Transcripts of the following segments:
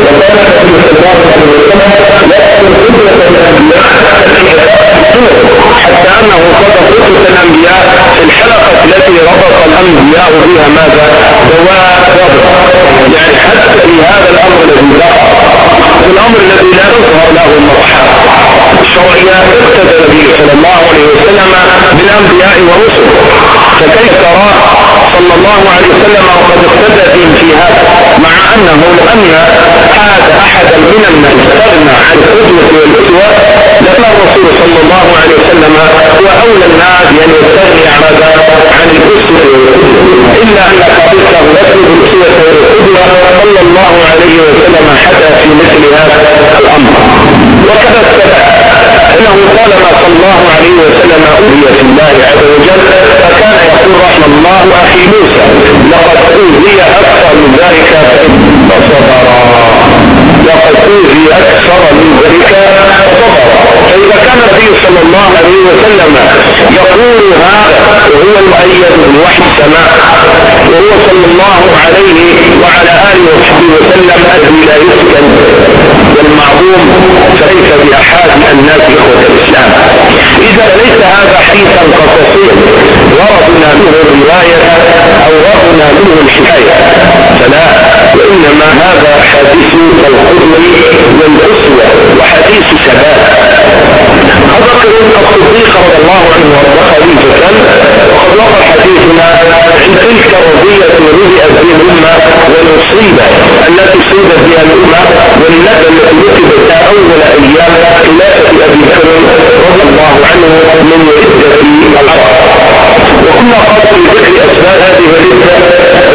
وكان النبي صلى الله عليه وسلم يأكل فتنة الأنبياء حتى أنه قضى فتنة الأنبياء في الحلقة التي ربط الأنبياء فيها ماذا؟ دواء ربط يعني حتى في هذا الأمر الذي لا في الأمر الذي لا تظهر له المصحف الشرعية اقتدى النبي صلى الله عليه وسلم بالأنبياء ورسله. فكيف ترى صلى الله عليه وسلم وقد اقتدى بهم في هذا؟ مع أنه لو أن هذا أحدا من الناس استغنى عن القدوة والأسوة لكن الرسول صلى الله عليه وسلم هو أولى الناس أن يستغني عن عن الأسوة إلا أن قبلته يطلب الأسوة والقدوة صلى الله عليه وسلم حتى في مثل هذا الأمر. وكذا السبب أنه طالما صلى الله عليه وسلم اوذي في الله عز وجل فكان يقول رحم الله أخي موسى لقد اوذي أكثر من ذلك فصبر لقد اوذي أكثر من ذلك فصبر. فإذا كان النبي صلى الله عليه وسلم يقول هذا وهو المؤيد من وحي السماء وهو صلى الله عليه وعلى آله وصحبه وسلم الذي لا يسكن. والمعظوم فليس بأحد الناس إخوة الإسلام. إذا ليس هذا حديثا قصصيا وردنا منه الرواية أو وردنا منه الحكاية. فلا وإنما هذا حديث القدوه والأسوة وحديث شباب. أبكر الصديق رضي الله عنه وأرضاه خليفة. وقد وقع حديثنا عند تلك الرضية رضئت به الأمة والمصيبة التي صيبت بها الأمة والندى التي نكبت أول أيام خلافة أبي بكر رضي الله عنه من عدة العرب. وكنا قبل ذكر أسباب هذه الردة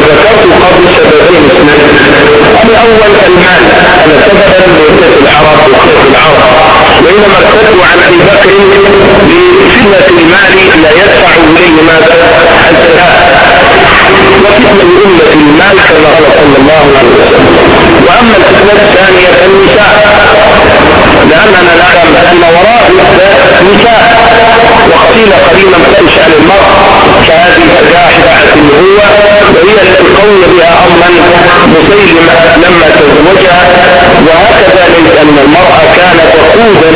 ذكرت قبل سببين اثنين الأول المال أنا سببا لردة العرب وخلق العرب. وإنما ارتدوا عن أبي بكر لفتنة المال لا يدفع إليه ماذا؟ الزكاة. وفتنة أمة المال كما قال صلى الله عليه وسلم. وأما الفتنة الثانية فالنساء. لأننا نعلم أن وراء نساء وقيل قريبا تنشأ للمرء كهذه الفجاحة النبوة وهي التي قوي بها أمرا مسيلمة لما تزوجها وهكذا ليس أن المرأة كانت وقودا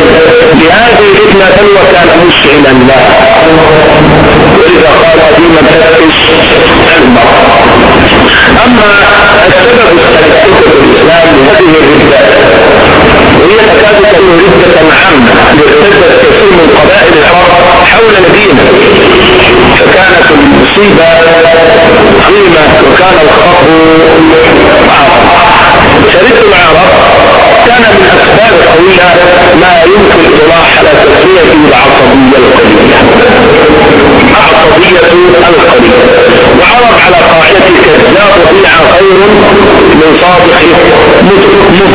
لهذه الفتنة وكان مشعلا لها. وإذا قال قديما فتش المرأة. أما السبب الثالث في الإسلام لهذه الردة وهي تكاد تكون ردة عامة ارتدت كثير من قبائل العرب حول نبينا فكانت المصيبة عظيمة وكان الخطر عظيم. شريك العرب كان من أسباب قوية ما يمكن الاطلاع على تسميته العصبية القليلة عصبية القليلة وعرض على قاعدة كذاب ربيع خير من صادق مضر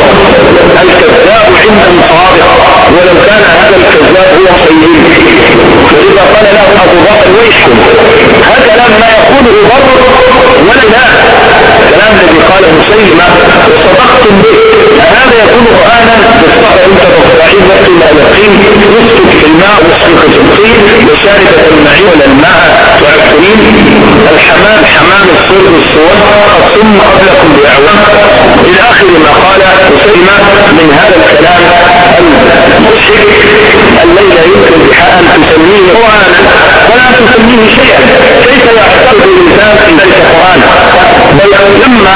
الكذاب عندهم صادق. ولو كان هذا الكذاب هو صحيح فإذا قال له أبو بكر ويشكم هذا كلام ما يقوله بر ولا لا. الذي قاله مسيلمة وصدقتم به هذا يكون قرآنا بالصحة انت وقت ما يقين يسكت في الماء ويسكت في الطين وشاربة المعين الماء تعفرين الحمام حمام الصور والصور ثم قبلكم بأعوام. إلى آخر ما قال مسيلمة من هذا الكلام المضحك الذي لا يمكن أن تسميه قرآنا ولا تسميه شيئا. كيف يعتقد الإنسان في ذلك قرآنا بل لما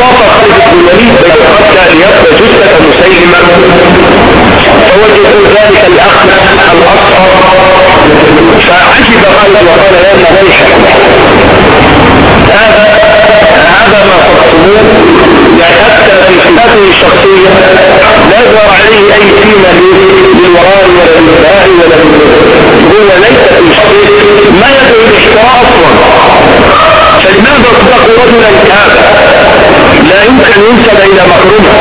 طاف بن الوليد بين القتلى ليقضى جثة مسيلمة. فوجدوا ذلك الأخ الأصغر. فعجب خالد وقال يا مليحة هذا ما صدتموه يعني حتى في صفاته الشخصية لا يظهر عليه أي سيمة للوراء ولا للبهاء ولا هو ليس في شخصه ما يدعو الإحتراء أصلا. فلماذا تصدق رجلا كافر لا يمكن ينسب إلى مخرومه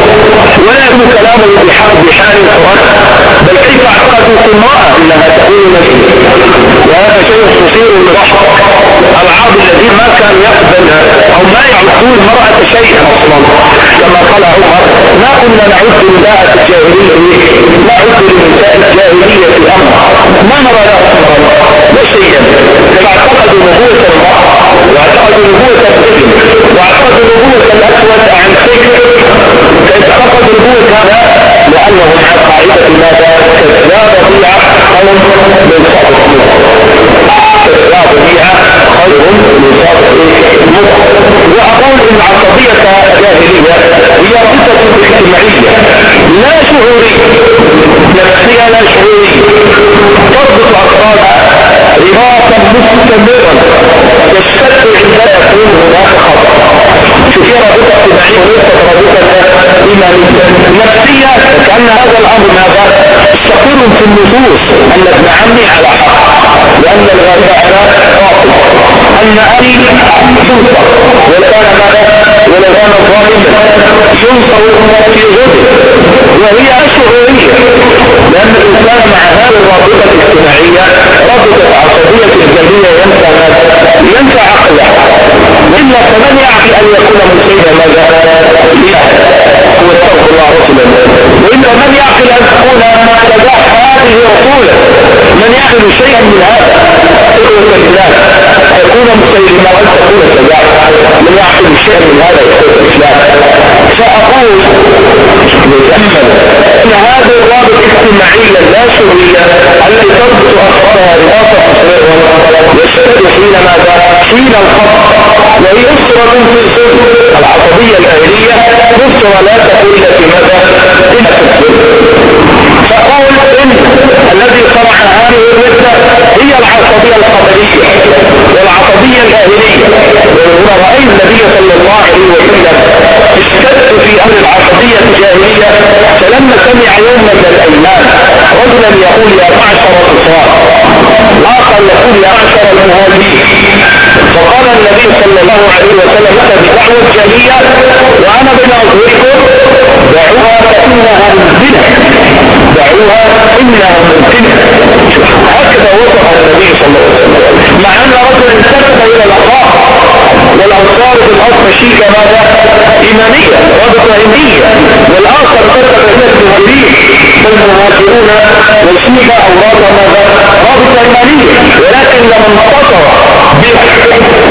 ولا يكون كلامه بحال بحال القران بل كيف أعتقدوا في امراه انها تكون نبي وهذا شيء مثير للضحك العرب الذين ما كان يقبل أو ما يعدون المرأة شيئا أصلا. كما قال عمر ما كنا نعد النساء الجاهلية نعد للنساء الجاهلية امرا ما نرى لها امرا. لا شيئا. فاعتقدوا نبوة المراه اعتقد نبوة السجن وأعتقد نبوة الأسود عن سجن فاعتقد نبوة هذا لأنه على قاعدة ماذا كذاب رضيع قوم من صادق كذاب رضيع قوم من صادق وأقول إن عصبية جاهلية هي قصة اجتماعية لا شعورية. نفسية لا شعورية. تربط أفراد رباطا مستمرا يشتد عندما يكون هناك خطر في رابطة اجتماعية وليست رابطة إيمانية نفسية كأن هذا الأمر ماذا؟ مستقر في النصوص. أن ابن عمي على حق. وأن الغريب على باطل. أن أبي ينصر ولو كان ماذا؟ ولو كان ظالما ينصر في غده. وهي شعورية لأن الإنسان مع هذه الرابطة الاجتماعية رابطة عصبية الجميع ينسى ماذا ينسى عقله إلا فمن يعقل أن يكون مسلما ماذا؟ هو استغفر الله رسلا وإلا من يعقل أن تكون تبع هذه رسولا من يعقل شيئا من هذا. تكون مسلما وأن تكون تبع من يعقل شيئا من هذا إخوة الإسلام. فأقول يتأمل أن هذه الرابط الاجتماعية لا شرعية التي تربط أفرادها رئاسة يشتد حين ماذا؟ حين الخط. وهي أسرة في الصدر العصبية الأهلية. أسرة لا تقول في ماذا؟ إلى في فقول إن الذي صنع هذه الردة هي العصبية القبلية. الجاهلية فلما سمع يوما من الأيام رجلا يقول يا معشر الأنصار الآخر يقول يا معشر المهاجرين. فقال النبي صلى الله عليه وسلم لك بدعوة جاهلية وأنا بين أظهركم دعوها فإنها منزلة دعوها إنها منزلة. هكذا وصف النبي صلى الله عليه وسلم. مع أن رجلا انتسب إلى الأخلاق والأنصار في الأصل شيكة ماذا؟ إيمانية رابطة علمية والآخر انتسب إلى المهاجرين فالمهاجرون والشيكة أو رابطة ماذا؟ رابطة إيمانية ولكن لما انتصر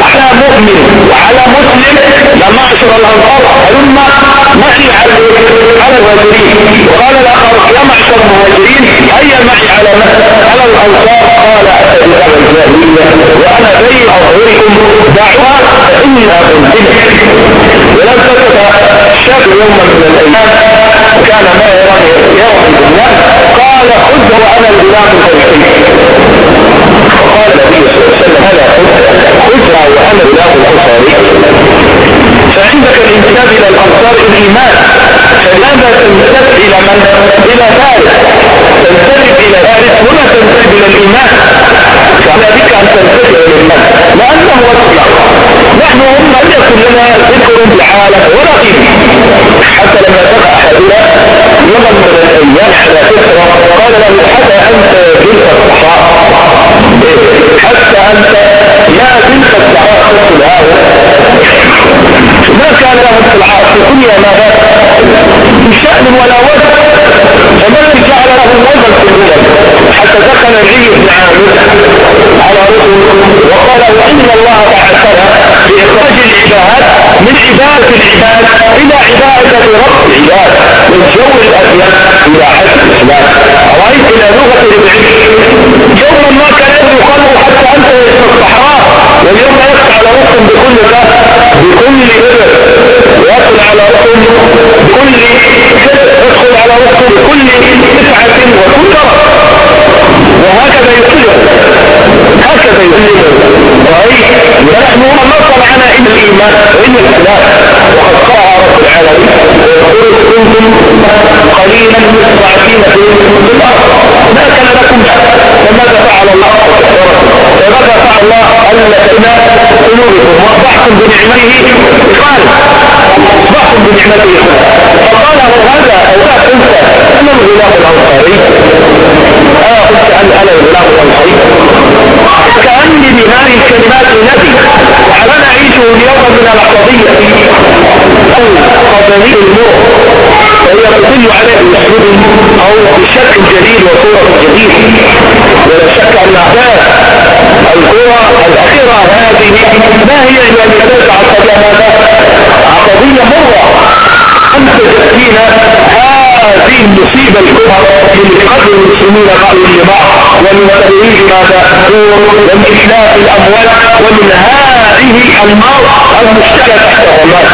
على مؤمن وعلى مسلم يا معشر الأنصار هلما معي على على المهاجرين وقال الآخر يا معشر المهاجرين هيا معي على على الأنصار قال وأنا بين أظهركم دعوة فإنها منزلة ولم تكن شاب يوما من الأيام كان ما يراني يوم قال خذ وأنا الغلام الفلسطيني فقال النبي صلى الله عليه وسلم هذا الغلام الأنصاري فعندك الانتساب إلى الأنصار الإيمان. فلماذا تنتسب إلى من؟ إلى ذلك. تنتسب إلى ذلك. ولا تنتسب إلى الإيمان. فعلى بك أن تنتسب إلى الإيمان. لأنه أصلح نحن هم لم يكن لنا ذكر بالعالم ولا قيمة حتى لما دخل أحدنا يوم من الأيام على فكرة قال له حتى أنت جلد الصحراء. حتى أنت ما زلت الصحراء. تقول هذا ما كان لهم في الدنيا ماذا بشأن ولا وزن فمن جعل له الوزن في الدنيا؟ حتى دخل العي بن عامر على رسل وقال وإن الله بعثنا بإخراج العباد من عبادة العباد إلى عبادة رب العباد من جو الأديان إلى حد الإسلام. رأيت إلى لغة العلم. يوما ما كان يقال حتى في الصحراء واليوم يقع على رسل بكل ذات بكل إبر ويدخل على رسل بكل يدخل على رسل بكل تسعة وكثرة وهكذا يسلم هكذا يسلم رأيت ونحن ما صنعنا إلا الإيمان وإلا الإسلام وقد قرأ رب العالمين ويقول كنتم قليلا مستضعفين في الأرض. ما كان لكم فماذا فعل الله؟ فماذا فعل الله؟ ألفنا قلوبكم وأصبحتم بنعمته. قال أصبحتم بنعمته فقال هذا أو لا تنسى أنا الغلام الأنصاري أنا قلت أن أنا الغلام الأنصاري كأني بهذه الكلمات التي وحنا نعيشه اليوم من العصبية أو قضية المر وهي تدل عليه بأسلوب أو بشكل جديد وصورة جديدة. ولا شك أن أحداث القرى الأخيرة هذه ما هي إلا بثلاث عصبية ماذا؟ عصبية المصيبة الكبرى من قتل المسلمين قالوا الجماعة ومن تدريج ماذا ومن إتلاف الأموال ومن هذه المشتكى تحت الرمال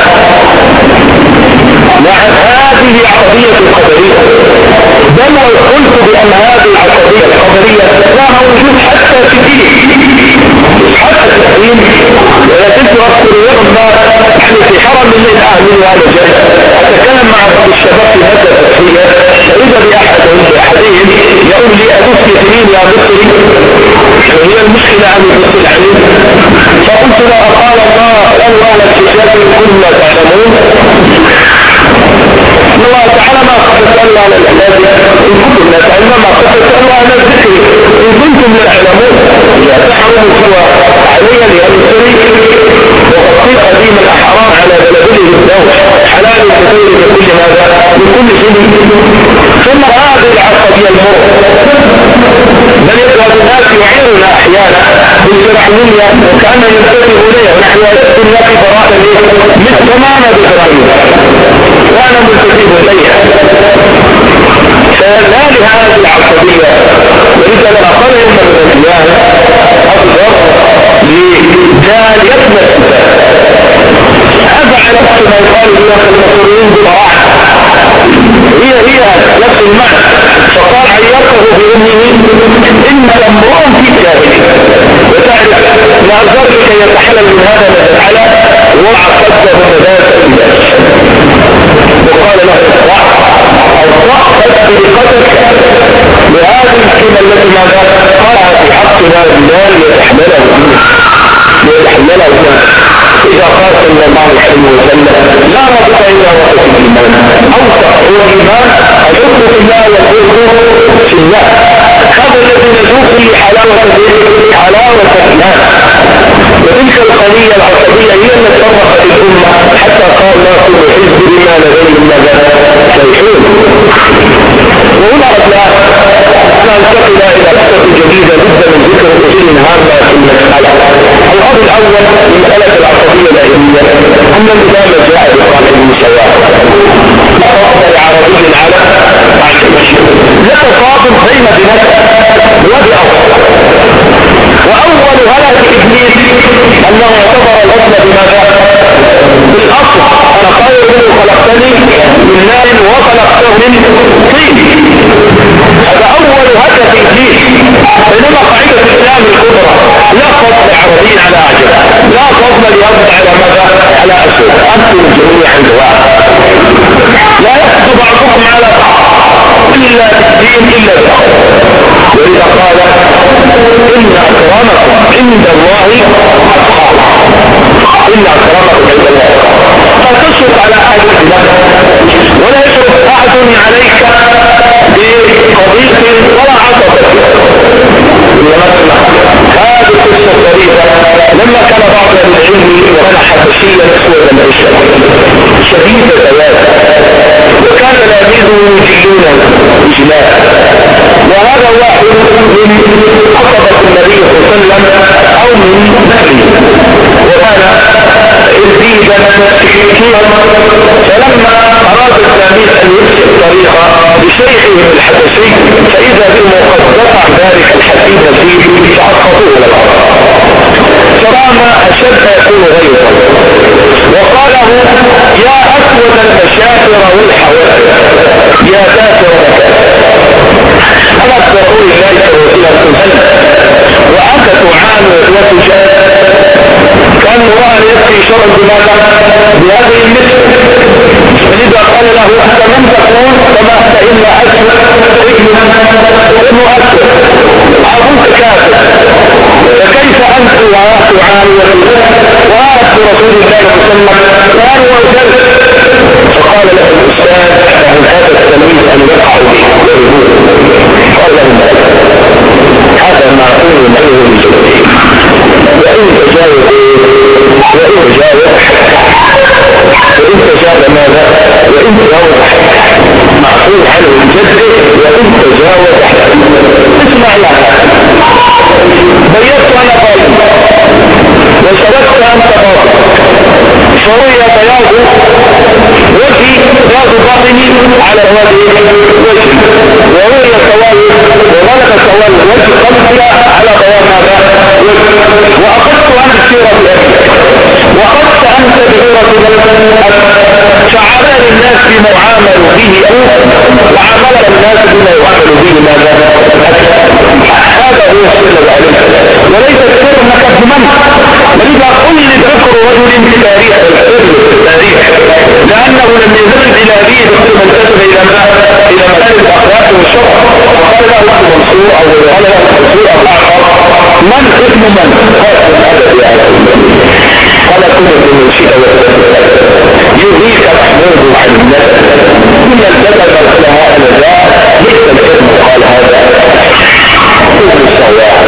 نعم هذه عقدية القدرية. بل وقلت بأن هذه العقدية القدرية لا موجود حتى في الدين. حتى في الدين. ولكن تدرك كليتنا نحن في حرم من أهل وعلى جنة أتكلم مع بعض الشباب في هذا التسمية فإذا بأحد أحدهم يقول لي أبوس يتمين يا مصري وهي المشكلة عن المصري الحليم فقلت له أقال الله لولا الحجاب ما تعلمون. الله تعالى ما قد سألنا على العباد. إن كنتم لا تعلمون ما قد سألنا على الذكر إن كنتم لا تعلمون. لا تحرموا سوى علي لأن الشريك وتطبيق قديم الأحرام على بلده الزوج حلال كثير لكل هذا لكل شيء. ثم هذه العصبية المر بل يذهب الناس يعيرنا أحيانا بالفرعونية وكأن ينتبه إليه ونحن أشد الناس براءة مثل تمام بإبراهيم وأنا ملتزم إليها. فلا لهذه العصبية ولذا قال إن الأديان أفضل لجاليتنا هذا على نفس ما يقال في داخل المصريين بالراحة. هي هي نفس المعنى. فقال عيرته بأمه إن امرؤ في الجاهلية. وتعرف ما ذلك يتحلل من هذا المسألة وعقده مدارس الناس وقال له اصرع اصرع بطريقتك بهذه الكلمة التي ماذا؟ قالها في حق هذا المال ليتحمله ليتحمله إذا قال صلى الله عليه وسلم. لا ربط إلا وقت الإيمان أوسع هو الإيمان الحب في الله والحب في الله هذا الذي نذوق فيه حلاوة حلاوة الإيمان وتلك القضية العصبية هي التي فرقت الأمة حتى قال الله كل حزب بما لديهم فرحون وهنا أبناء ننتقل إلى نقطة جديدة جدا من ذكر أصول هذا في المسألة الأمر. الأول مسألة العصبية الأهلية أن الإمام جاء بقال المساواة لا أفضل عربي على لا تفاضل بين بنفسه وبأفضل وأول هلك إبليس أنه اعتبر الأصل بماذا؟ بالأصل أنا خير منه خلقتني من نار وخلقته من طين. هذا أول هدف إبليس بينما قاعدة الإسلام الكبرى لا فضل عربي على أعجب لا فضل لأرض على ماذا؟ على أسود. أنتم جميعا سواء لا يحصل بعضكم على بعض إلا بالدين إلا بالأرض ولذا قال إن أكرمكم عند الله أتقاكم إن أكرمكم عند الله. لا تشرف على أحد ولا يشرف أحد عليك بقضية ولا عصبة. هذه القصة الطريقة لما كان بعض العلم وكان حبشيا أسود العشاء. شديد البيان وكان تلاميذه يجلونه اجلاء وهذا واحد من عصبة النبي صلى الله عليه وسلم أو من نسله وكان ازيدا كثيرا. فلما أراد التلاميذ أن يمشي الطريقة بشيخهم الحبشي فإذا به قد دفع ذلك الحديث فيه فاسقطوه الأرض. فرام أشد يكون غيظا وقال له يا أسود المشاكر والحوادث يا كافر ألا تقول الله وسيلة تسلم وأنت تعاني وتجاهد كان امرأة يكفي شرع بماذا بهذه المثل. فلذا قال له أنت لم تكون كما أنت إلا أسود ابن أسود أبوك كافر. فكيف أنت تعاني وآت رسول الله؟ صلى الله عليه وسلم. قال وجل فقال له الأستاذ عن هذا التلميذ أن يقع به قال له هذا معقول منه من وإن تجاوز وإن تجاوز وإن تجاوز اسمع لها بيضت أنا ظالم وشركت أنت باطل فروي بياض وجهي بياض باطني على وجه وجه قلبي على بياض ماذا وأخذت عن السيرة بأبي وأخذت عنك بغيرة فعمل الناس بما عاملوا به وعمل الناس بما يعامل به ماذا هذا وليس السر انك ضمنت ولذا كل ذكر رجل في تاريخ السر لأنه لم يزل إلى ابيه ثم انتسب إلى ما إلى مسائل الأخلاق والشرع. وقال له ابن منصور أو قال له منصور أو اخر من اسم من؟ قال الادب يا قال كل من شئت يهديك محمود عن الناس. من السواء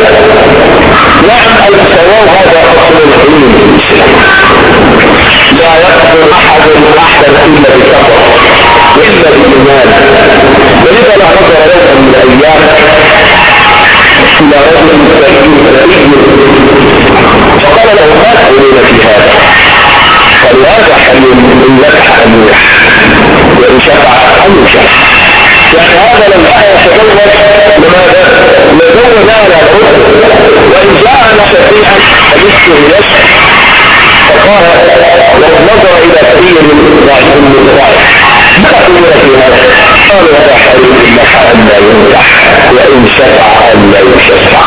نعم السواء هذا أصل العلم. لا يقبل أحد أحدا إلا بالتقوى إلا بالإيمان. ولذا لا يوما من الأيام إلى رجل سليم فقال له ما تقولون في هذا؟ قالوا ان نفع ان يحيى وإن شفع أن يعني هذا لم يتزوج لماذا؟ لزوج على الرسل وإن جاءنا شفيعا فمثله يشفع فقال لو نظر إلى من ضعيف من ضعيف ما تقول في هذا؟ قال حريم لك أن لا ينجح وإن شفع أن لا يشفع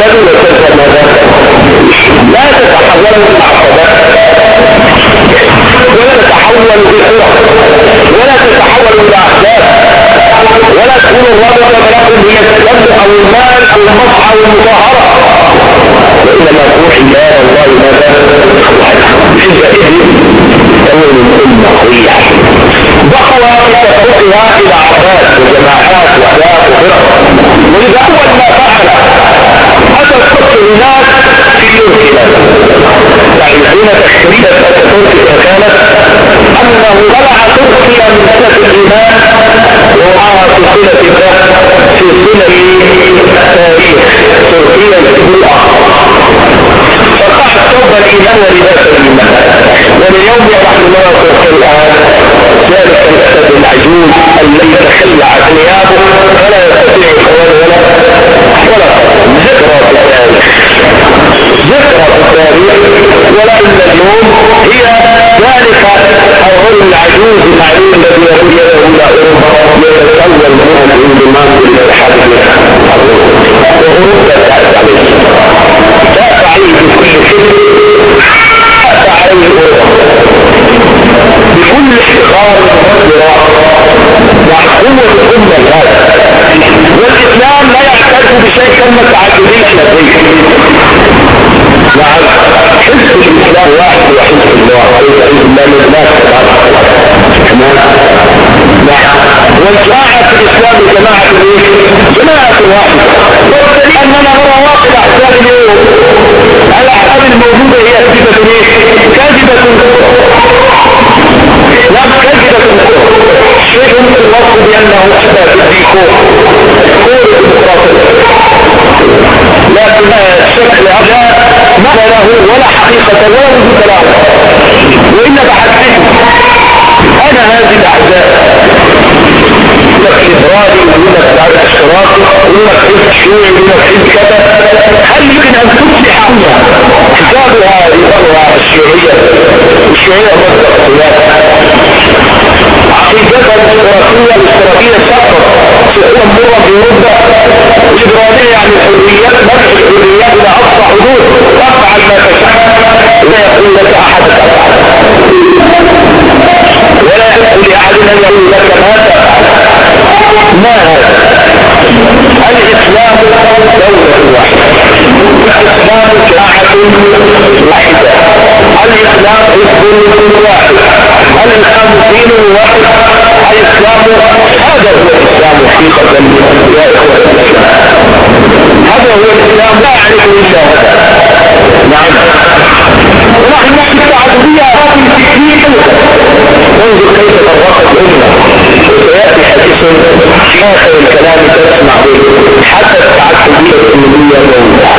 فتشتغل وتذهب لا تتحول العقبات ولا تتحول بحرق ولا تتحول إلى احداث ولا تكون الرابطة لكم هي الدم أو المال أو المصحى والمطهرة وإنما توحي يا الله ماذا حزبئه تكون الأمة قوية دخل بتفرقها إلى عباد وجماعات وأهداف وفرق ولذا أول ما فعل أتى الصف الناس في يعني حين تشريد تركيا كانت أنه طلع تركيا من سنة الإيمان ومعها سلسلة سلسلة التاريخ تركيا الكبرى فقح ثوب الإيمان ولباس الإيمان. واليوم نحن نرى الآن. ذلك الأسد العجوز الذي تخلع ثيابه فلا يستطيع القول ولا ولا ذكرى في ذكرى في التاريخ ولكن اليوم هي ذلك الرجل العجوز المعلوم الذي يقول يده إلى اوروبا يتسول منه الانضمام إلى الحادث واوروبا تأتي عليه تأتي عليه بكل فكر تأتي عليه اوروبا بكل افتخار وراء مع قوة الأمة هذا والإسلام لا يحتاج بشيء كلمة تعددية لديه نعم حزب الإسلام واحد وحزب الله. وليس حزب الله من كمان نعم والجماعة في الإسلام جماعة جماعة واحدة والدليل أننا نرى واقع أحزاب اليوم. الأحزاب الموجودة هي كذبة كذبة لا كذبة شيء في الوصف بأنه أحدى بالديكور. كور الديمقراطية. لكن شكل هذا ما له ولا حقيقة ولا وجود له. وإن بحثته أنا هذه الأحزاب لك إبراري ولك بعد اشتراكي ولك حزب شيوعي ولك حزب كذا هل يمكن أن تصلح حسابها رضاها الشيوعية الشيوعية مصدر عقيدتها الاشتراكية الاشتراكية سقط سقوطا مرة في أوروبا الإبرارية يعني الحريات منع الحريات إلى أقصى حدود تفعل ما تشاء لا يقول لك أحد ولا يقول لأحد أن يقول لك ما تفعل ما هذا؟ الإسلام دولة واحدة. الإسلام جماعة واحدة. الإسلام حزب واحد. الإسلام دين واحد. الإسلام هذا هو وجل يا إخوة الإسلام. هذا هو الإسلام لا يعرف إلا هذا نعم. ونحن نحن التعبدية هذه تكنيك انظر كيف فرقت الأمة. وسيأتي حديث في آخر الكلام تسمع به. حتى التعبدية الدينية موجودة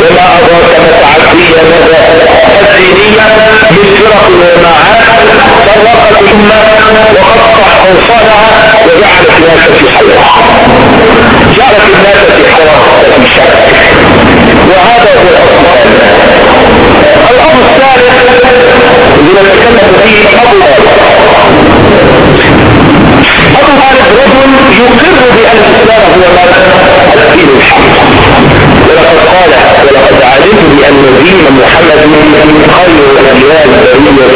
وما أدراك ما التعبدية الدينية من فرق الناس في حيرة جعلت الناس في حيرة وفي شك وهذا هو الأمر الثالث الذي نتكلم فيه أبو أبو طالب رجل يقر بأن الإسلام هو ماذا؟ الدين الحق. ولقد قال ولقد علمت بأن دين محمد خير الأديان البرية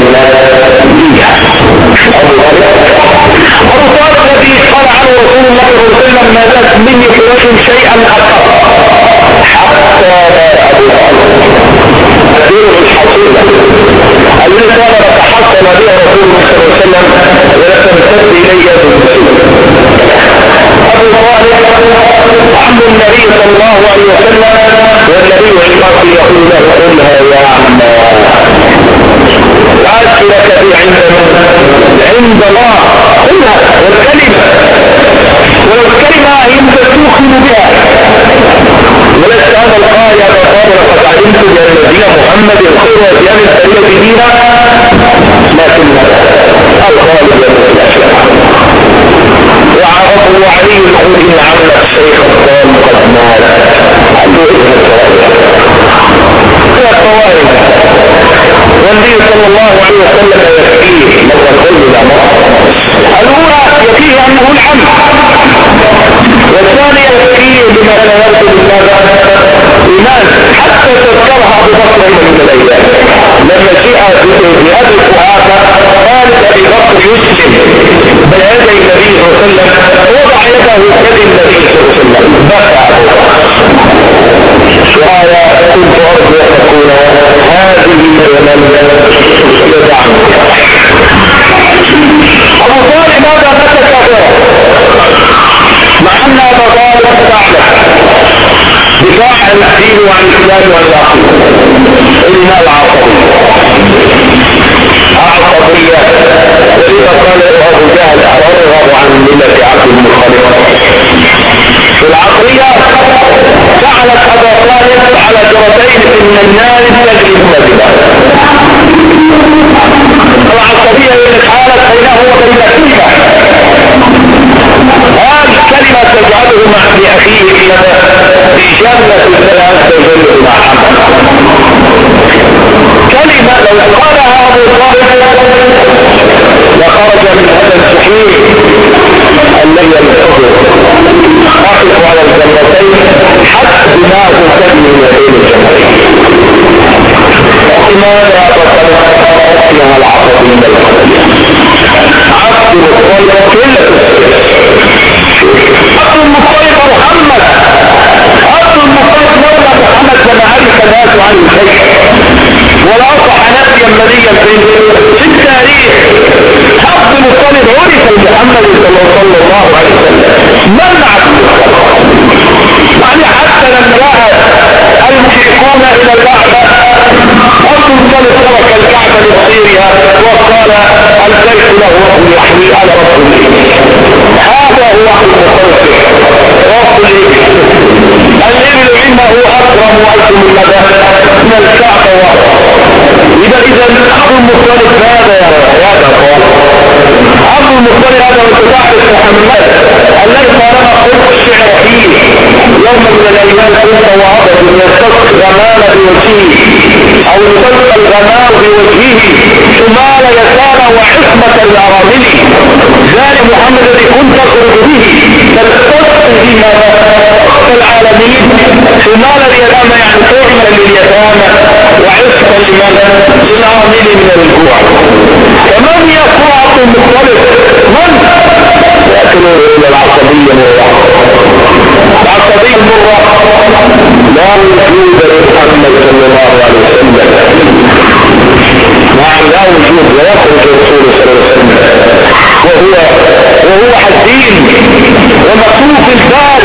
النبية أبو طالب أبو طالب قال عنه رسول الله صلى الله عليه وسلم ما زاد مني قريش شيئا أكثر حتى أبو طالب الدين الحصيلة الذي كان يتحصل بها رسول الله صلى الله عليه وسلم ولا تمتد إلي أبو طالب عم النبي صلى الله عليه وسلم والنبي يقول له قلها يا عم. وعدت لك عند عند الله. قلها والكلمة. ولو الكلمة انت توخن بها. ولست هذا القائل يا قال لقد علمت بأن دين محمد خير وديان البريه دينا. لكن القائل يا وعرفه وعلي يقول إن عمل الشيخ الضال قد مات. عنده هي الطوائف والنبي صلى الله عليه وسلم يكفيه مرة كل مرة. الأولى يكفيه أنه العم. والثانية يكفيه بما لا يرد إيمان حتى تذكرها ببطل من الأيام لما جاء في هذه القرآن قال أبي بكر يسلم. بين يدي النبي صلى الله عليه وسلم وضع يده في يد النبي صلى الله عليه وسلم. بكى كنت أرجو أبو ماذا بكى كافرا مع أن أبا الدين وعن الإسلام وعن العقيدة إنها العصبية عصبية ولذا قال أبو جهل أرغب عن ملة عبد المطلب العقلية جعلت أبا طالب على جرتين من النار تجري النبي العصبية التي حالت بينه وبين كلمة هذه الكلمة تجعله مع لأخيه في جنة عز وجل مع كلمة لو قالها أبو طالب لخرج من هذا الصحيح الذي يمسكه أقف على الجنتين حتى دماغ تبني بين الجنتين لماذا بطلت أصلها العصب من عبد المطلب كل عبد المطلب محمد. عبد المطلب محمد لما عرف الناس عنه شيء. ولا أصح نبيا نبيا في التاريخ. عبد المطلب عرف محمد صلى الله عليه وسلم. من عبد يعني حتى لما راى المشركون إلى الكعبة عبد المطلب ترك الكعبة لمصيرها وقال البيت له رب يحمي على رب هذا هو عبد المطلب رب الإبل عنده أكرم وأكرم من من الكعبة. وراء اذا إذا عبد المطلب هذا يا هذا عبد المطلب هذا وتعرف محمد الذي طالما قلت الشعر. يوم من الأيام كنت وعبد يلتقي الغمام بوجهه أو يلتقي الغمام بوجهه شمال يسار وحكمة الارامل ذلك محمد الذي كنت تخرج به. تلتقي به العالمين شمال اليتامى يعني طعما لليتامى وعفقا لمن؟ للعامل من الجوع. فمن يقوى عبد المطلب؟ من؟ لكنه من العصبية مرة. العصبية مرة. لا وجود لمحمد صلى الله عليه وسلم. نعم لا وجود ويخرج رسول صلى الله عليه وسلم. وهو وهو حزين ومكتوب البال.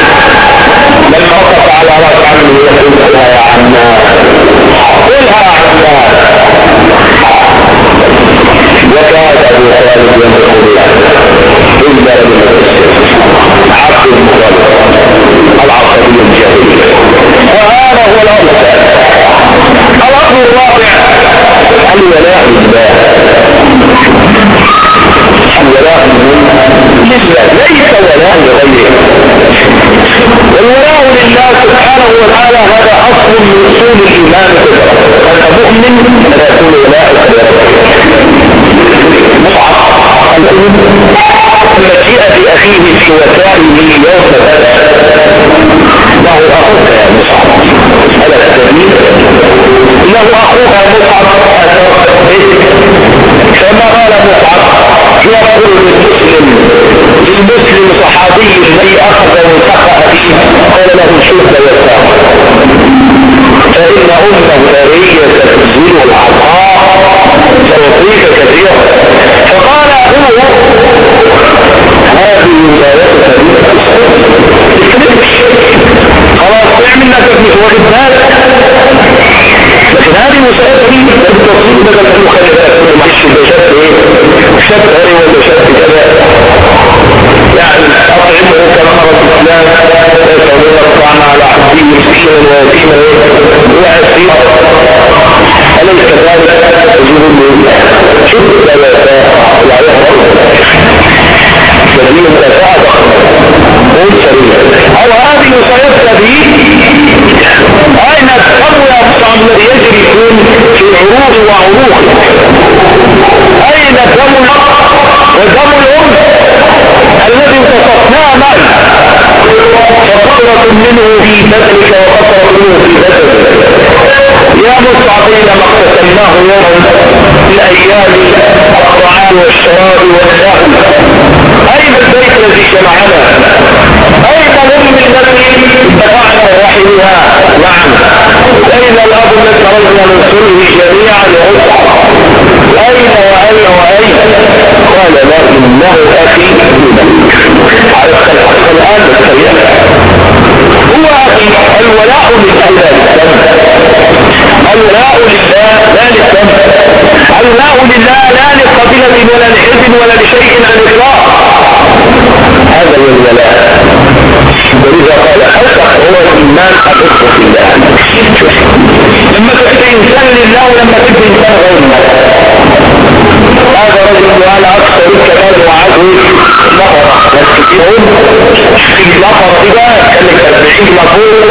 لما وقف على رأس عمه يقول لها يا عمار قلها يا عمار وكاد أبو خالد ينتقل idare edilmesi abdül muhal al-asabiyyel وكائه يوم له أخوك يا مصعب. هذا التدليل له أخوك مصعب. كما قال مصعب يقول للمسلم للمسلم صحابي الذي أخذ وانتقى به قال له شوف يسار فإن أمة ذريه تنزل العطاء تعطيك كثيرا ولايتك خلاص اعمل نفسك مش لكن هذه مسألة دي بدل المخالفات معلش إيه شاب هري ولا شاب كذا يعني اطعمه كما أمر الاسلام يسألون رفعنا على عبده مسكينا ويتيما وعسيرا أليس كذلك يجب شوف ثلاثة العيال دليل الدفاع قول سريع. أو هذه سيبتدي. أين الدم يا مصعب الذي يجري في العروق وعروقه أين دم ودم الام الذي تصفناه معي؟ فقطرة منه في بدنك وقطرة منه في بدنك يا مصعب لما اقتسمناه يوم من أيام الطعام والشراب واللهو الذي جمعنا أين الأم التي دفعنا رحمها نعم. أين الأب الذي خرجنا من سره جميعا؟ واسعى أين وأين وأين؟ قال لا انه أخي عرفت الآن السريع هو أخي. الولاء لله الولاء لله لا للدم الولاء لله لا لقبيلة ولا لحزب ولا لشيء عن الإطلاق. هذا هو الولاء. ولذا قال حتى هو الايمان احب في الله. لما تحب إنسان لله ولما تحب إنسان غير الله. هذا رجل قال أكثر الكمال وعدو نفر والكثيرون في نفر كده كان التسبيحين مقبول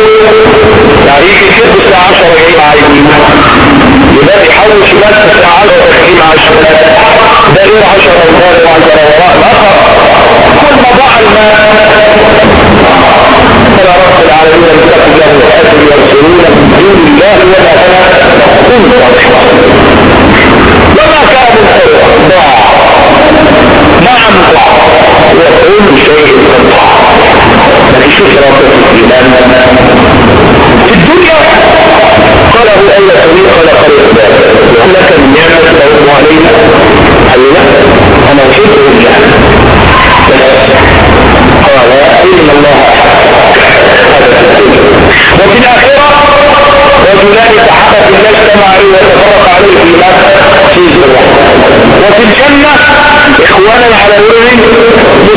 يعني يجي كده الساعة 10 جاي عايزين يبقى يحوش بس الساعة 10 جاي مع الشباب ده غير 10 وغير 10 وراء نفر كل ما ضاع الماء. فلا رب العالمين المتقي له الآخر يرسلون من دون الله ولا أنا كل وما كان الخير ضاع نعم. ضاع وكل شيء لكن شوف رب الإيمان. في الدنيا قاله أي طريق خلق الإقبال لك النعمة تدعو علينا قال لا أنا وجدت الجهل. قال إن الله وفي الآخرة رجلان تحقق اجتمع عليه وتفرق عليه في في وفي الجنة إخوانا على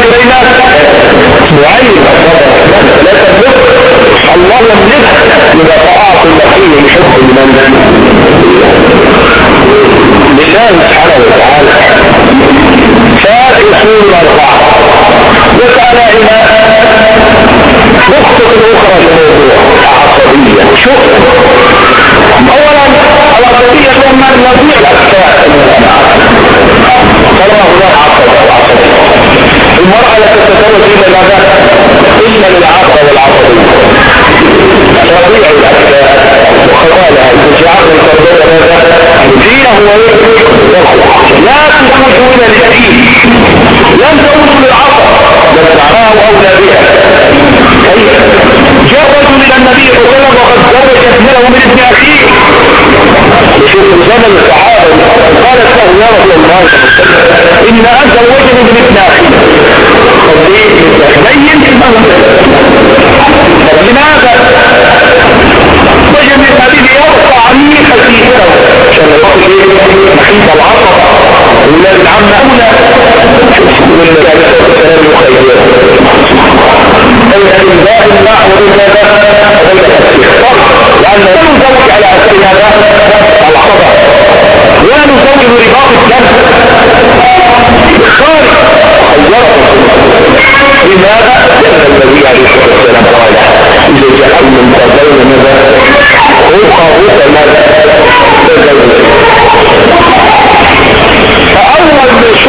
Leyla تخرجون للدين لن تعودوا للعصر بل دعاه أولى بها كيف؟ جاء رجل إلى النبي صلى وقد زوج ابنه من ابن أخيه في زمن الصحابة قالت له يا رسول الله إن أزوجني من ابن أخي طب ليه؟ بين طب لماذا؟ وجد هذه يرفع عني خسيسته عشان يقول إيه؟ محيط العصر ولاد العم أولى والنبي عليه الصلاة والسلام يخير أي الإنباء الماء والإنباء لأن لا نزوج على أسر هذا العصبة ولا نزوج رباط الدم خارج لماذا؟ لأن النبي عليه الصلاة والسلام قال إذا جاء من ترضون ماذا؟ غوث ماذا؟ فأول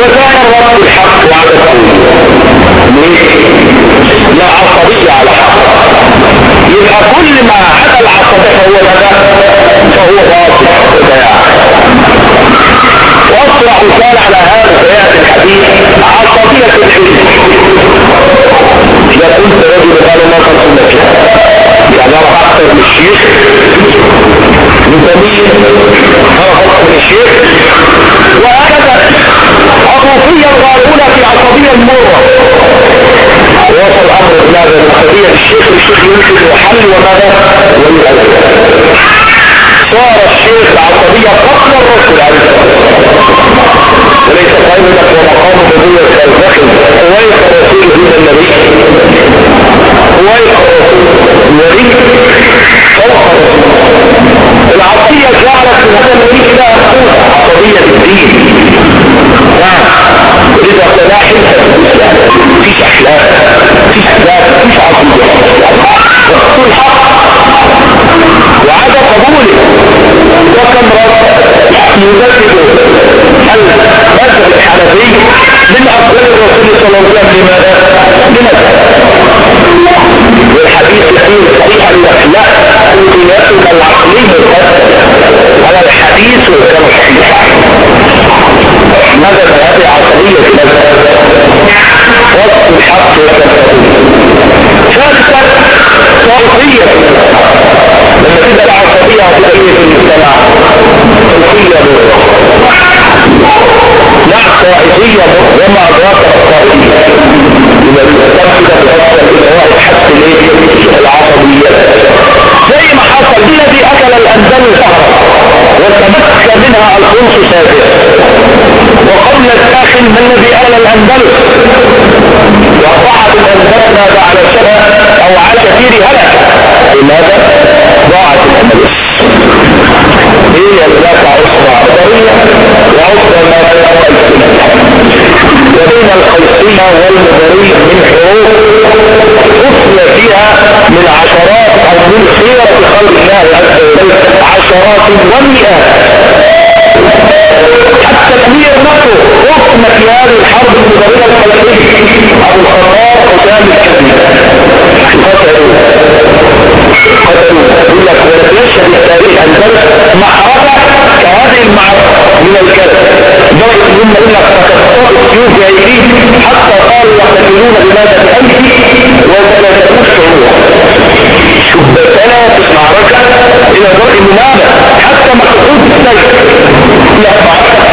وكان الرب الحق وعد لا عصبية على حق. يبقى كل ما عدا العصبية فهو ماذا فهو باطل واصبح مثال على هذا سيأتي الحديث عصبية الحزب إذا كنت رجل قال ما خلص لك؟ يعني أنا أكثر من الشيخ. من الشيخ وهكذا عطوفية الغالبون في عصبية المرة ووصل الأمر ماذا العصبية الشيخ الشيخ يمكن الحل وماذا؟ والأول صار الشيخ عصبية قبل الرسل عليه الصلاة وليس قائمة ومقام نبوة الرسل ويق رسول دون النبي. ويق رسول النبي. فوق العصبية جعلت هذا النبي إلى عصبية الدين. إذا اقتناع حلسة الإسلام. فيش أحلام فيش أحلام فيش عصبية وقت الحق. وعدم قبوله وكم رد يذكر المذهب الحنفي من أفضل الرسول صلى الله عليه وسلم؟ لماذا؟ لماذا؟ والحديث الذي صحيح أن لا قياسنا العقلي على الحديث الصحيح ماذا هذه عقلية وصف الحق ثالثا صوفية لما تبقى عصبية عصبية في المجتمع صوفية لا طائفية وما أدراك الطائفية وضعت الأندلس ماذا على شبه أو على كثير هلك. لماذا؟ ضاعت الأندلس. هي ذات عصبة عبرية وعصبة ما وبين القيسية والمدري من حروف أثنى فيها من عشرات أو من خيرة خلق الله عز وجل. عشرات ومئات. حتى الأمير نفسه في هذه الحرب المدرية القيسية أبو الخطاب حسام الكبير. قتلوا. قتلوا. يقول لك ولم يشهد التاريخ أندلس معركة كهذه المعركة من الكلب. درجة هم يقول لك فتخطأ السيوف بأيديه حتى قالوا يحتفلون بماذا بأيدي وثلاثون شعور شبتنا في المعركة إلى درء منامة حتى مقصود السيف. لا معركة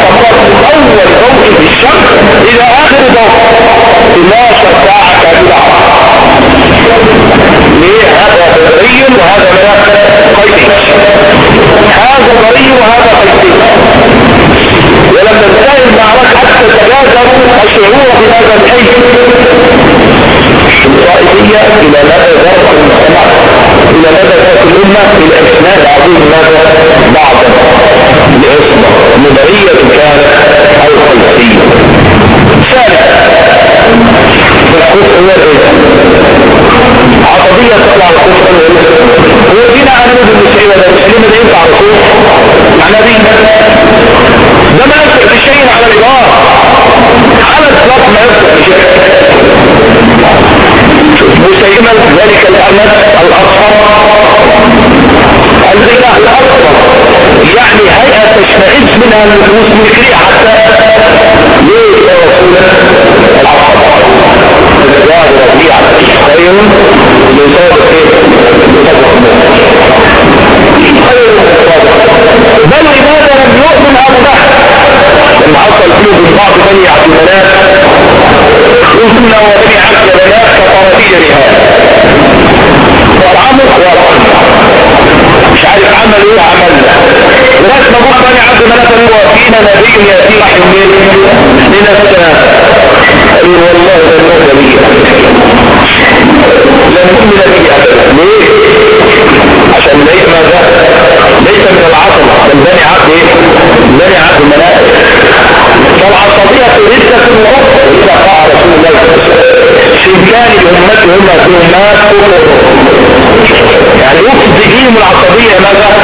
والضوء في الشمس إلى آخر ضوء 12 ساعة كاملة ليه؟ هذا بري وهذا قيدي هذا بري وهذا قيدي ولما تنتهي المعركة حتى تجاذبوا الشعور بهذا الحي. الرائدية إلى مدى ذات المجتمع إلى مدى ذات الأمة إلى إسناد عظيم ماذا بعد العصمة. مدرية تشمئز قالوا والله ده النبي لم يؤمن به ابدا ليه؟ عشان ماذا ليس من العصر من بني عبد إيه؟ بني عبد المناف فالعصبية ردة الوقت إذا قال رسول الله صلى الله عليه وسلم سنكان لأمتهم أمات يعني يقصد بهم العصبية ماذا؟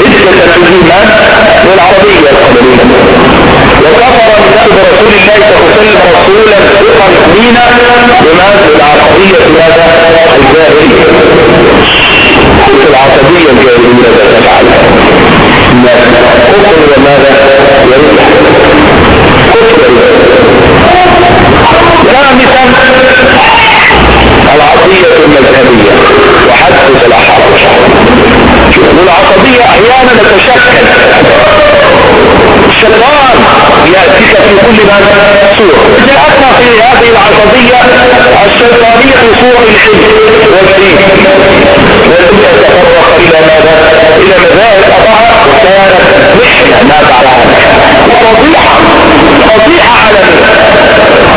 ردة الإيمان والعربية القبلية وكفر الناس برسول الله صلى الله عليه وسلم رسولا ثقا مؤمنا بماذا العصبية ماذا؟ الجاهلية العصبية الجاهلية ماذا تفعل؟ كفر وماذا؟ يريح كفر خامسا العصبية المذهبية وحدث الأحرار والعصبية أحيانا تتشكل. الشيطان يأتيك في كل ما صورة جاءتنا في هذه العصبية الشيطانية في صورة الحج والبريد والتي تتفرق إلى ماذا؟ إلى مذاهب أربعة وكانت محنة ما بعدها. فضيحة فضيحة عالمية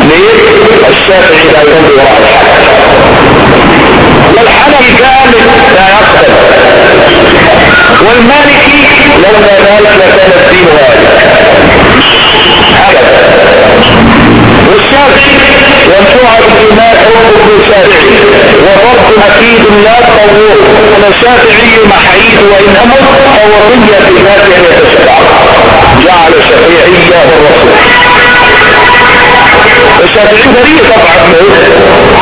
ليه؟ الشافعي لا يكون وراء الحق. والحنفي كامل لا يقبل والمالكي لولا ذلك لكان الدين والد هكذا والشافعي ينفع الإيمان حب الشافعي. وضرب أكيد لا تطور. والشافعي محيد وإن أمر فوضية في الناس أن يتشفع جعل الشافعية والرسول الشافعي بريء طبعا.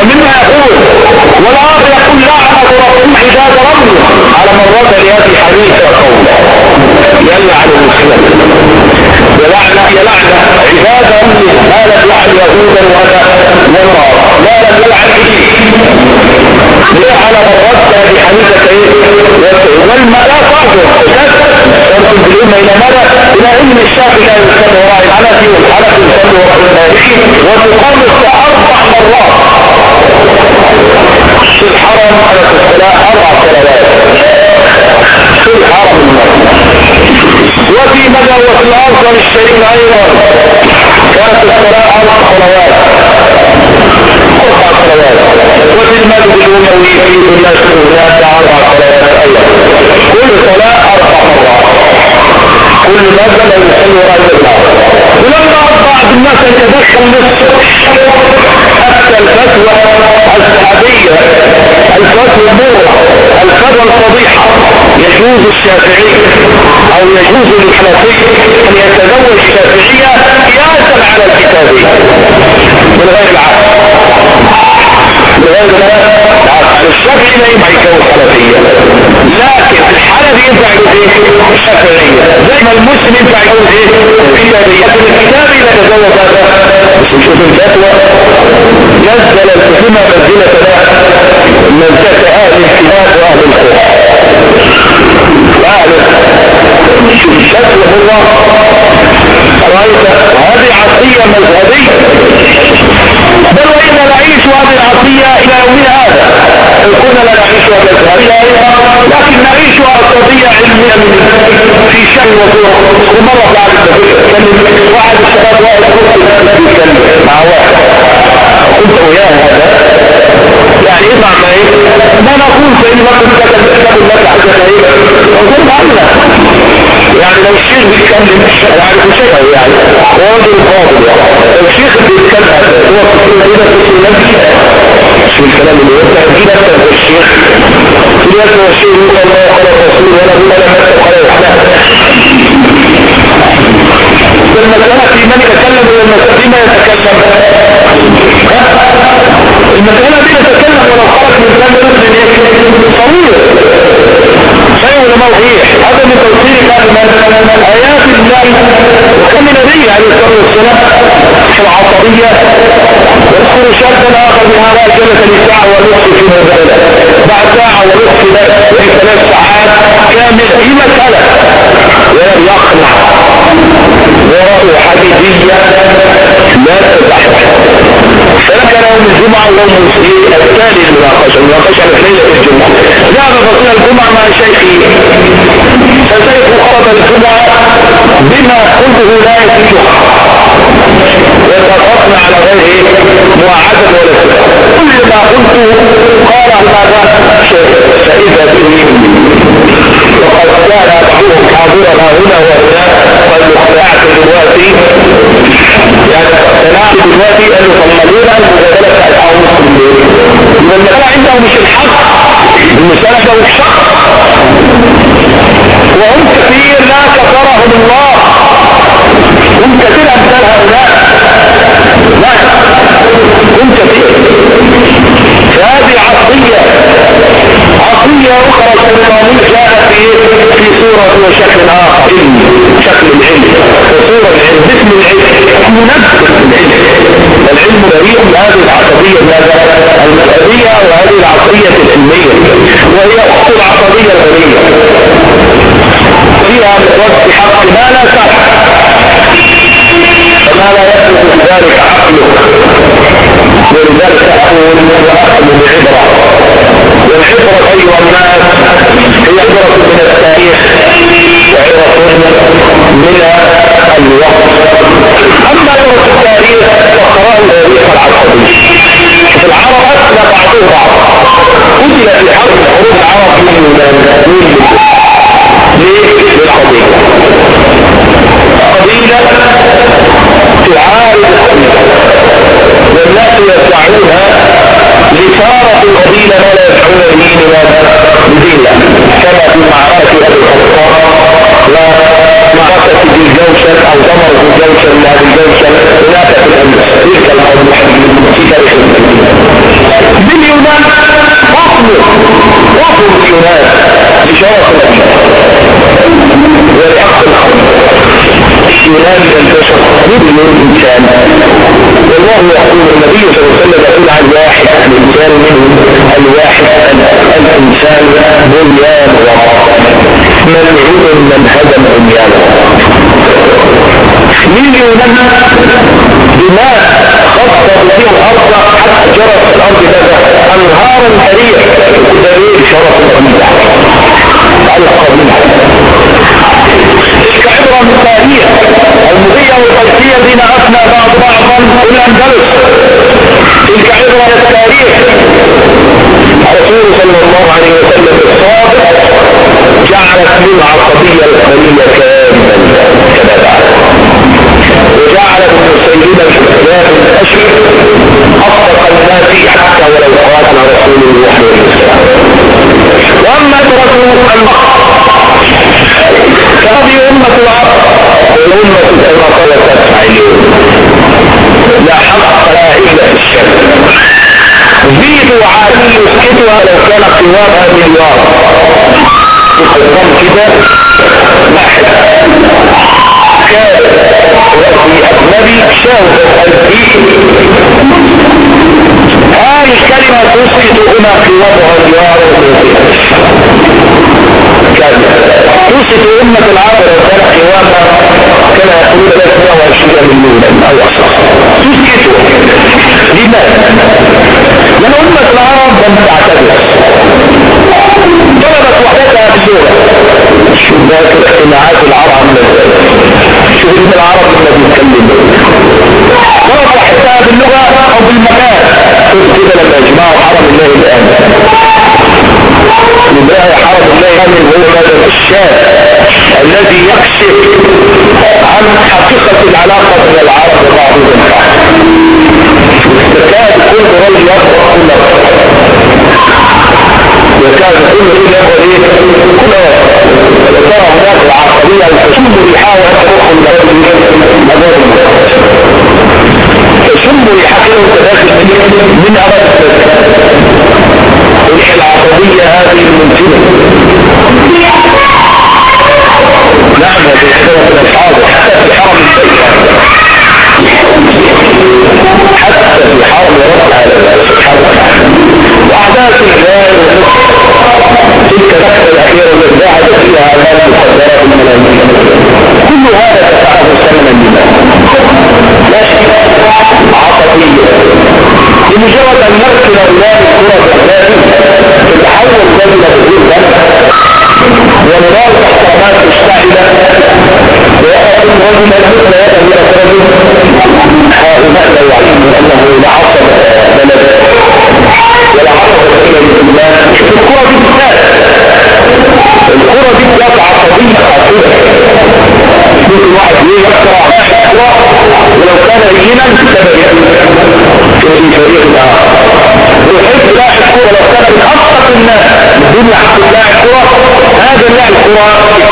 ومما يقول والآخر يقول لعنة ربكم عباد ربي. على من رد لهذه حديث قولا يلعن المسلم يلعنة يلعنة عباد ربي ما لم يلعن يهودا ولا نصارى ما لم يلعن ليه على من رد هذه حديثة إيه والما لا فرض ترسل بالأمة إلى ماذا؟ إلى علم الشافعي لا يسمى وراء الحنفي والحنفي يسمى وراء المالكي وتقام أربع مرات. في الحرم على الصلاة أربع صلوات في الحرم وفي مدى وفي الأرض الشريف أيضا. كانت الصلاة أربع صلوات. أربع صلوات. وفي المسجد الأموي في الناس هناك أربع صلوات أيضا. كل صلاة أربع مرات. كل مادة لا يصلي وراء الله ولما بعض الناس يتدخل نصف حتى الفتوى السعدية الفتوى المورة الفتوى الفضيحة. يجوز الشافعي أو يجوز للحنفي أن يتزوج الشافعية قياسا على الكتابية من غير العقل. الشافعي لا ينفع يتجوز حنفية لكن الحنفي ينفع يتجوز الشافعية زي ما المسلم ينفع يتجوز إيه الكتابية لكن الكتابي لا يتزوج هذا بس نشوف الفتوى نزل الحكومة منزلة منزلة أهل الكتاب. واهل القرآن شوف الفتوى هو رأيت هذه عصية مذهبية بل وإن نعيش هذه العصية إلى يومنا هذا إن كنا لا نعيشها مذهبية لكن نعيشها قضية علمية في شك وصورة ومرة بعد كلم واحد الشباب واحد يتكلم مع واحد قلت وياه هذا يعني اسمع إيه ما نقول سيدي ما كنت واحد يعني لو الشيخ بيتكلم أنا يعني عارف يعني راجل قابل يعني. لو الشيخ بيتكلم هو كده في نفسه مش الكلام اللي هو دي نفسه الشيخ. دي نفسه الشيخ يقول الله خلق رسول ولا بد ولا نفسه خلق المسألة في من يتكلم ولا المسألة في من يتكلم المسألة دي تتكلم ولو خرج من ذنب رسل إيه صغير ولا ما صحيح عدم توصيل آيات الله. وكان النبي عليه الصلاة والسلام في العصبية يذكر شرطا آخر من هذا جلس لساعة ونصف في مسألة بعد ساعة ونصف في ثلاث ساعات كامل في مسألة. ولم يقنع وراء حديدية لا تزحف فلك يوم الجمعة ويوم الثاني المناقشة. المناقشة في ليلة الجمعة. ذهب فصيل الجمعة مع شيخي. فشيخ خرج الجمعة بما قلته لا يتجه واتفقنا على غير معادة ولا سبب كل ما قلته قال ماذا فإذا به وقد كان بعضهم حاضرنا هنا وهناك قد اقتنعت دلوقتي. يعني اقتنعت دلوقتي انه صممونا المجادله بتاعت عون مسلمين. يبقى المسألة عنده مش الحق. المسألة ده الشخص وهم كثير لا كفرهم الله. هم كثير أمثال هؤلاء. لا. هم كثير. فهذه عصية. عصية أخرى شيطانية جاءت في في صورة وشكل آخر. شكل العلم. وصورة العلم. باسم العلم. منبه العلم. العلم بريء من العصبية المذهبية وهذه العصبية العلمية وهي اخت العصبية الغنية فيها من حق ما لا صح فما لا يثبت ذلك عقلك ولذلك أقول واختم بعبره والعبرة أيها الناس هي عبرة من التاريخ وعبرة من الوقت. أما عبرة التاريخ فقرأوا تاريخ العصبي في العرب اثنى بعضهم بعض قتل في حرب حروب العرب من اليونان ليه؟ للقضيه قبيلة تعارض والناس يدعونها لصارت القبيلة ما لا يدعون به لماذا؟ لدين كما في معركة الخطاب ومعركة ذي الجوشن أو ثمرة الجوشن لهذه الجوشن هناك في الأندلس تلك الأرض في تاريخ باليونان وصلوا وصلوا اليونان لشرف الأمة ولأخذ ينادي البشر. مليون إنسان. والله يقول النبي صلى الله عليه وسلم يقول عن واحد الانسان منهم الواحد الانسان بنيان ملعون من هدم بنيانه. مليون بما خطر به الأرض حتى جرت الأرض هذا انهارا سريع دليل شرف القبيله القبيله تلك عبرة من تاريخ المضية والقيسية الذين أثنى بعض بعضا في الأندلس تلك عبرة التاريخ الرسول صلى الله عليه وسلم الصادق جعلت من عصبية القليلة كاملا كما بعد وجعلت مسيدا في الاسلام الاشهر أصدق الناس حتى ولو قاتل رسول الله عليه وسلم. واما تركوا المقصد فهذه أمة العرب. الأمة كما قالت عليهم لا حق لا إلا في الشرك زيدوا عالي يسكتها لو كان قوامها مليار يقدم كده؟ واحد كان وفي أجنبي شاهد الدين. هذه الكلمة تسقط هنا قوامها مليار توصف أمة العرب لو كان قواما كان يقول 320 مليون أو أكثر تسكتوا لماذا؟ لأن أمة العرب لم تعتبر. طلبت وحدتها بسورة شوف ذلك اجتماعات العرب شوف ابن العرب لما بيتكلموا. طلبت وحدتها باللغة أو بالمكان شوف كده لما يجمعوا حرم الله الآن لله حرم الله من هو هذا الشاب الذي يكشف عن حقيقة العلاقة بين العرب وبعضهم البعض يكاد كل رجل يقرأ كل يكاد كل رجل يقرأ إيه كل وترى هناك العصبية تشم ريحها وتروح المدار ريحها كده وتداخل من أرض العصبية هذه المنتنة نعم هذه اختلف الحاضر حتى في حرم البيت. حتى في حرم رب العالمين سبحانه ريال تلك النكته الأخيرة التي بعد فيها امام المخدرات الملايين كل هذا دفعه ثمنا لله عصبيه بمجرد ان نرسل أولاد الكرة الثاني تتحول دولة جدا ونرى الحكامات مشتعلة ويأتي الرجل المثل يده إلى رجل هؤلاء لا يعلمون أنه لا عصب بلد ولا عصب إلى الله شوف الكرة دي بالذات الكرة دي بالذات عصبية خاطئة ممكن واحد يقرأ ولو كان هينا سبب في فريق الآخر ويحب لاعب كرة لو كان من أبسط الناس. الدنيا حق لاعب كرة هذا اللاعب كرة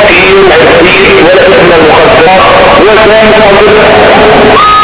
كثير وكثير ولا اسم المخدرات وكان فضل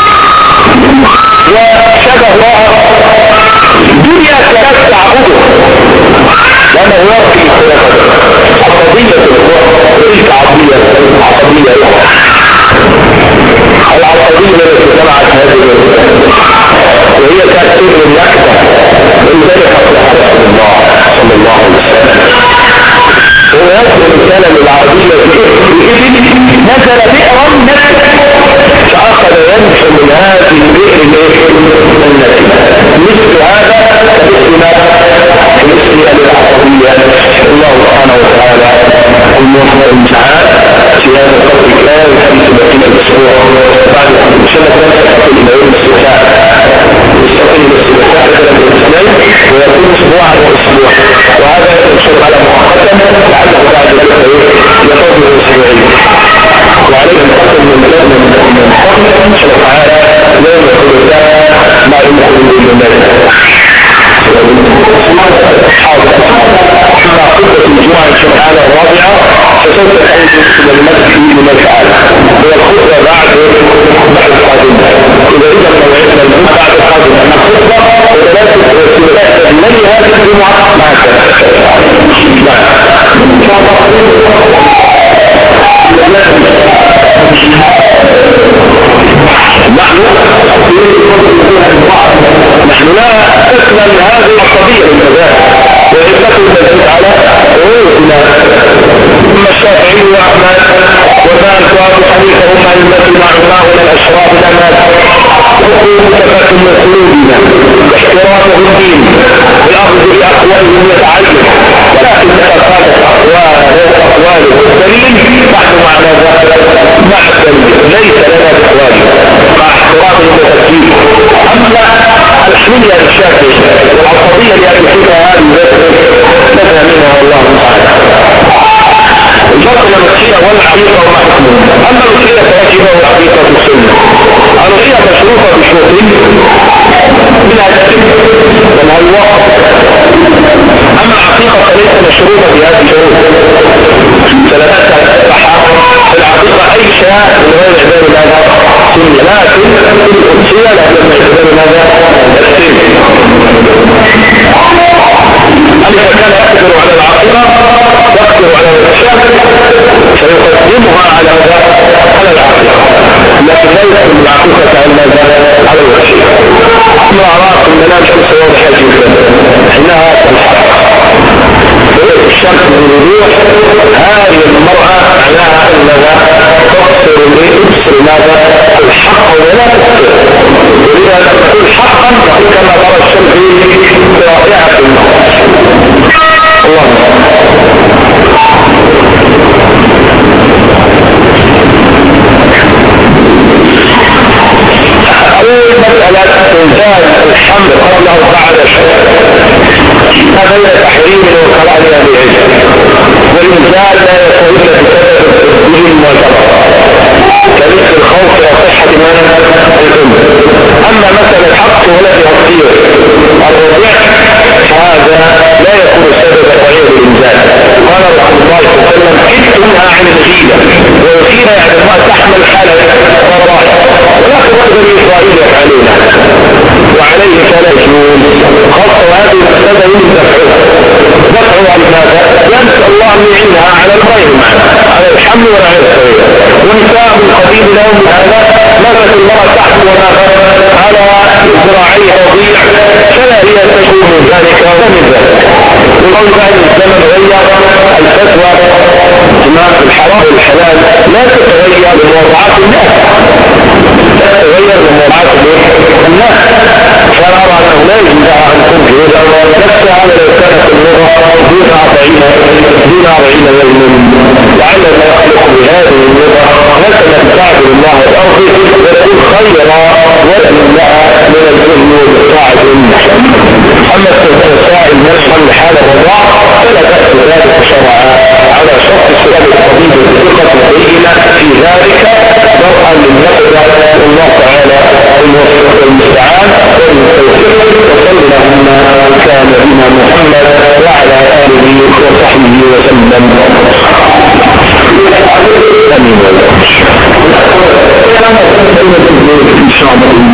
الأشراف الأمات حكومة من قلوبنا احترامهم الدين والأخذ بأقوالهم يتعين ولكن تتخالف أقوال أقوال الدليل نحن معنى ذلك مع ليس لنا بأقواله. مع احترام المتكلم أما الحمية للشافعي والعصبية لأبي حنيفة هذه نفى منها والله. الفرق بين والحقيقة وما حكمهم أما الشيعة فواجبة والحقيقة السنة. الرؤية مشروطة بشروطين من السن والهواء أما الحقيقة فليست مشروطة بهذه الشروط في الحقيقة أي شيء من غير إعداد ماذا سنة. لكن القدسية يتم إعداد ماذا السن ألف كان يقدر على العقيدة يقدر على الإرشاد سيقدمها على على العقيدة لكن لا يقدم العقيدة على على أما أراك المنام شمس واضحة جدا إنها تنحق الشمس من هذه المرأة معناها أنها تبصر تبصر ماذا؟ الحق ولا تبصر. ولذا تقول حقا كما ترى الشمس رائعة المرأة الله أول مسألة إنزال الحمد قبله بعد هذا بين تحريم أهل العلم والإنزال لا إلا بسبب التسليم المعتبر كمثل الخوف وصحة من الأم أما مثلا الحق ولد الطير الرضيع هذا لا يكون سبب تغيير الإنزال قال رسول الله صلى الله عليه وسلم حدتها عن الغيبة. والغيبة يعني ما تحمل حالة الراحة ولكن بني إسرائيل يفعلون وعليه فلا يجنون خط هذه المفسدة يدفعها دفعوا عن ماذا؟ يمس الله من على الخير معنا. على الحمل وعلى الخير ونساء من قبيل لهم هذا. مست المرأة تحت وما على ذراعيها وضيع. فلا هي تكون من ذلك ومن ذلك. ومن ذلك الزمن غير. الفتوى. الحرام والحلال لا تتغير بوضعات الناس لا تتغير بموضوعات الناس فأنا أرى أنه لا يجب أن تنكر نفس هذا لو كانت اللغة دون أربعين دون أربعين يوما. لعل ما يخلق بهذه اللغة. مثلا تعبد الله الأرض ولم لها من العلم والطاعة أما السائل نفسا لحال الرضاع فلا بأس ذلك شرعا. على شرط سؤال الطبيب بثقة بينة في ذلك ضرعا للنقدر والله تعالى الموفق المستعان والتوفيق وصلى اللهم كان بنا محمد وعلى آله وصحبه وسلم. امين ان شاء الله